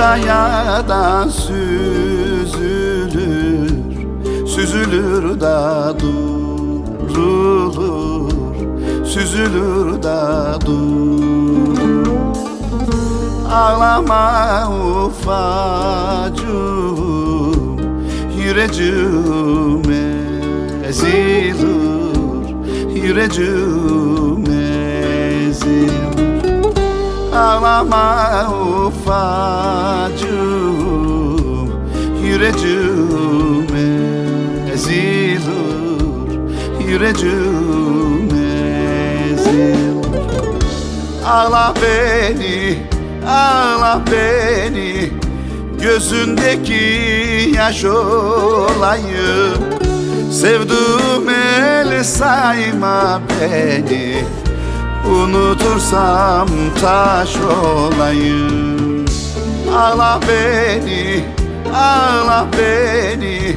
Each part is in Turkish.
Kayadan süzülür Süzülür da durulur Süzülür da durur Ağlama ufacığım Yüreğim ezilir Yüreğim Ağlama ufacığım Yüreğim ezilir Yüreğim ezilir. Ağla beni, ağla beni Gözündeki yaş olayım. Sevduğum el sayma beni Unutursam taş olayım. Ağla beni, ağla beni.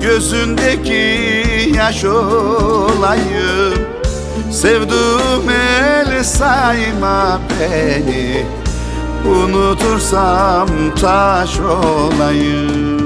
Gözündeki yaş olayım. Sevduğum el sayma beni. Unutursam taş olayım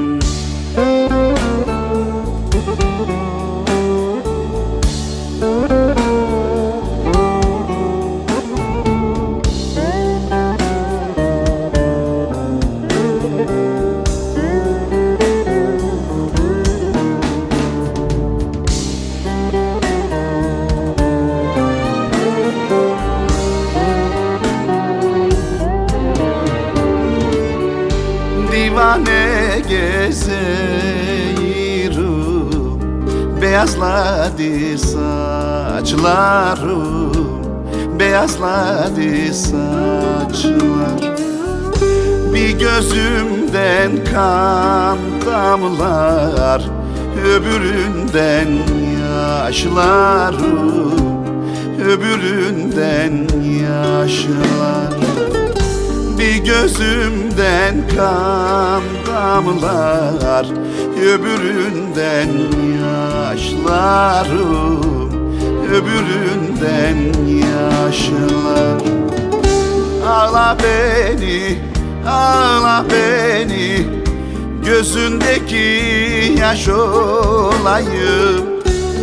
divane gezeyirim Beyazladı saçlarım Beyazladı saçlar. Bir gözümden kan damlar Öbüründen yaşlarım Öbüründen yaşlar gözümden kan damlar Öbüründen yaşlarım Öbüründen yaşlar Ağla beni, ağla beni Gözündeki yaş olayım.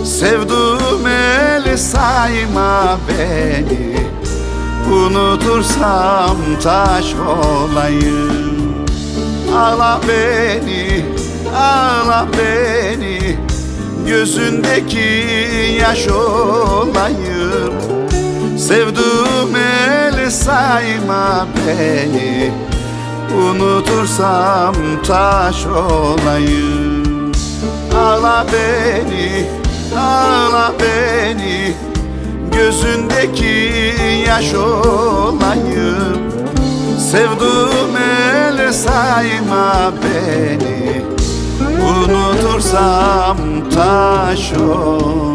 Sevduğum el sayma beni Unutursam taş olayım. Ağla beni, ağla beni. Gözündeki yaş olayım. Sevduğum el sayma beni. Unutursam taş olayım. Ağla beni, ağla beni Gözündeki yaş olayım. Sevduğum el sayma beni. Unutursam taş olayım